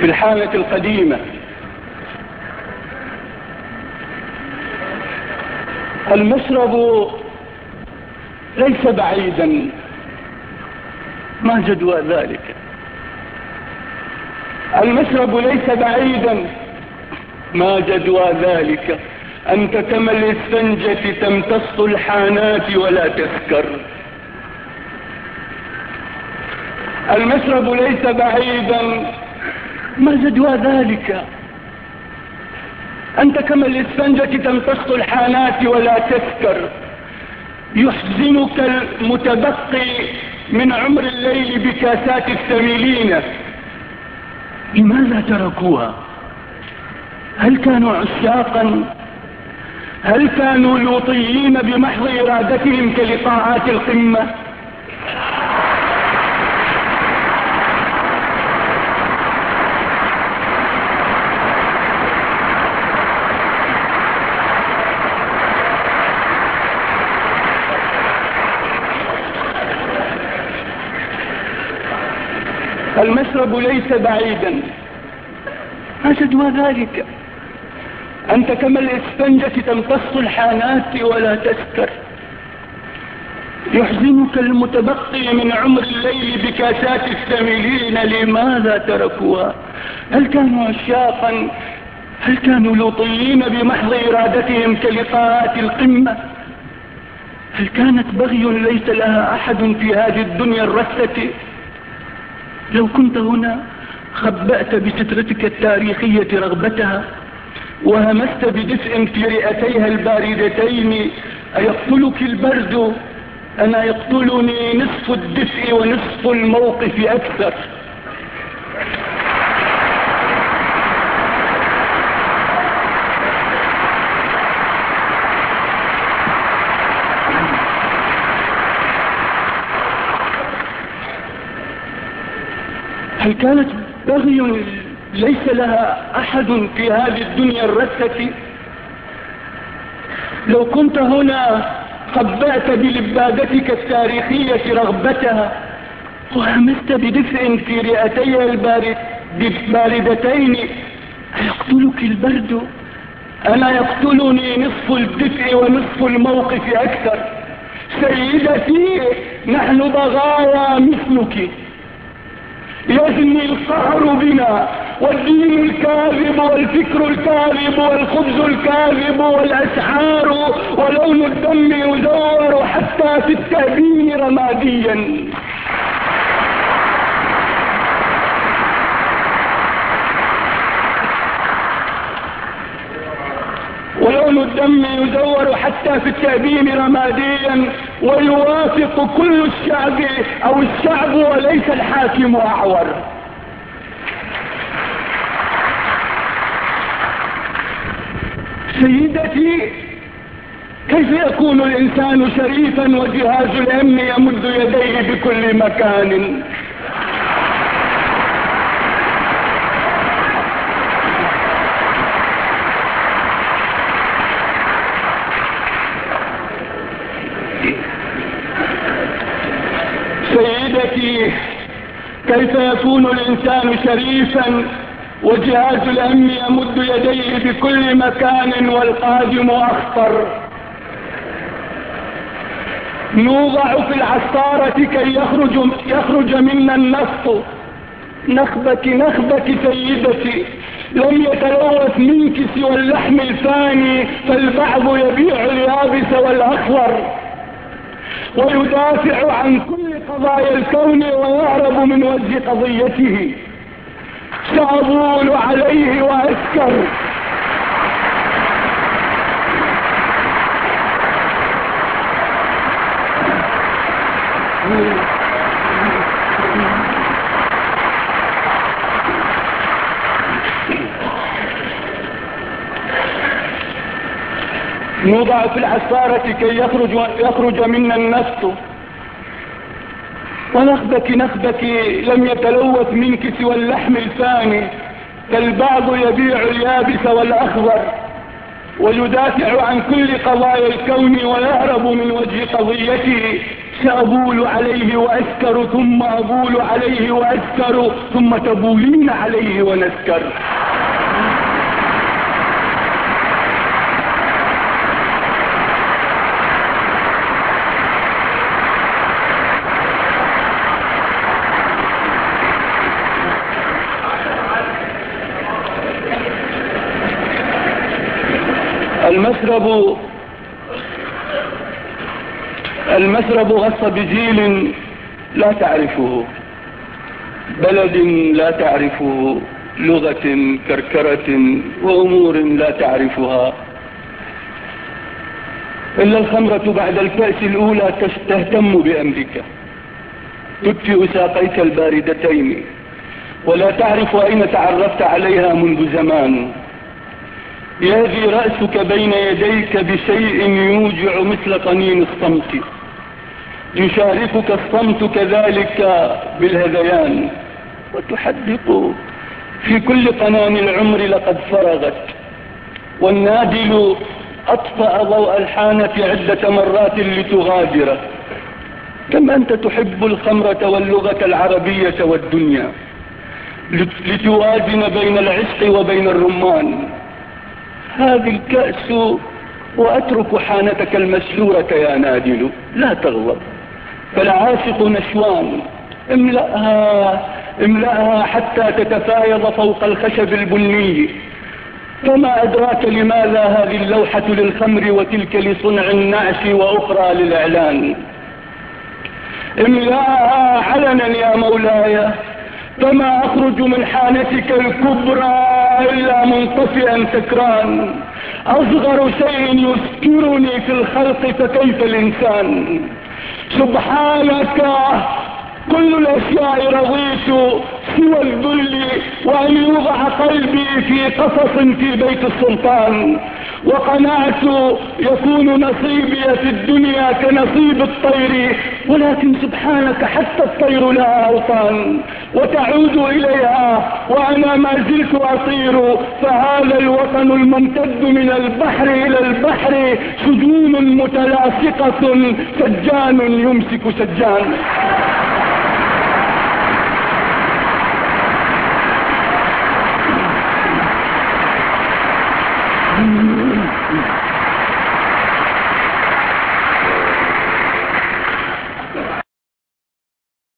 في الحالة القديمة. المشرب ليس بعيدا. ما جدوى ذلك؟ المشرب ليس بعيدا. ما جدوى ذلك؟ أنت كما الإسفنجة تمتص الحانات ولا تسكر. المشرب ليس بعيدا. ما جدوى ذلك. أنت كما الإسفنجة تمتص الحانات ولا تسكر يحزنك المتبقي من عمر الليل بكاسات السميلين. لماذا تركوها؟ هل كانوا عشاقا؟ هل كانوا لوطيين بمحض إرادتهم كلقاءات القمة؟ المشرب ليس بعيدا. ما جدوى ذلك. أنت كما الإسفنجة تمتص الحانات ولا تسكر يحزنك المتبقي من عمر الليل بكاسات السميلين لماذا تركوها؟ هل كانوا عشاقا؟ هل كانوا لوطيين بمحض إرادتهم كلقاءات القمة؟ هل كانت بغي ليس لها أحد في هذه الدنيا الرثة؟ لو كنت هنا خبأت بسترتك التاريخية رغبتها وهمست بدفء في رئتيها الباردتين. أيقتلك البرد؟ أنا يقتلني نصف الدفء ونصف الموقف أكثر هل كانت بغي ليس لها أحد في هذه الدنيا الرثة لو كنت هنا خبأت بلبادتك التاريخية رغبتها وهمست بدفء في رئتي الباردتين أيقتلك البرد؟ ألا يقتلني نصف الدفء ونصف الموقف أكثر؟ سيدتي نحن بغايا مثلك. يزني القهر بنا والدين الكاذب والفكر الكاذب والخبز الكاذب والأسحار ولون الدم يزور حتى في التأبين رماديا. ولون الدم يزور حتى في التأبين رماديا ويوافق كل الشعب أو الشعب وليس الحاكم أعور. سيدتي كيف يكون الإنسان شريفا وجهاز الأمن يمد يديه بكل مكان سيدتي كيف يكون الإنسان شريفا وجهاز الأمن يمد يديه بكل مكان والقادم أخطر. نوضع في العصارة كي يخرج, يخرج منا النفط. نخبك نخبك سيدتي لم يتلوث منك سوى اللحم الفاني فالبعض يبيع اليابس والأخضر. ويدافع عن كل قضايا الكون ويهرب من وجه قضيته. سأبول عليه وأسكر نوضع في العسارة كي يخرج, يخرج منا النفط ونخبك نخبك لم يتلوث منك سوى اللحم الفاني فالبعض يبيع اليابس والأخضر ويدافع عن كل قضايا الكون ويهرب من وجه قضيته. سأبول عليه وأسكر ثم أبول عليه وأسكر ثم تبولين عليه ونسكر. المسرب المسرب غص بجيل لا تعرفه بلد لا تعرفه لغة كركرة وأمور لا تعرفها. إلا الخمرة بعد الكأس الأولى تهتم بأمرك تدفئ ساقيك الباردتين. ولا تعرف أين تعرفت عليها منذ زمان. يهدي رأسك بين يديك بشيء يوجع مثل طنين الصمت. يشاركك الصمت كذلك بالهذيان. وتحدق في قنان قنان العمر لقد فرغت. والنادل أطفأ ضوء الحانة عدة مرات لتغادر. كم أنت تحب الخمرة واللغة العربية والدنيا؟ لتوازن بين العشق وبين الرمان. هذه الكأس وأترك حانتك المسلورة يا نادل لا تغضب. فالعاشق نشوان املأها املأها حتى تتفايض فوق الخشب البني. فما أدراك لماذا هذه اللوحة للخمر وتلك لصنع النعش وأخرى للإعلان؟ املأها علنا يا مولاي فما أخرج من حانتك الكبرى؟ إلا منطفئا سكران. أصغر شيء يسكرني في الخلق فكيف الإنسان. سبحانك كل الأشياء رضيت سوى الذل وأن يوضع قلبي في قصص في بيت السلطان. وقنعت يكون نصيبي في الدنيا كنصيب الطير. ولكن سبحانك حتى الطير لها أوطان وتعود إليها وأنا ما زلت أطير. فهذا الوطن الممتد من البحر إلى البحر سجون متلاصقة. سجان يمسك سجان.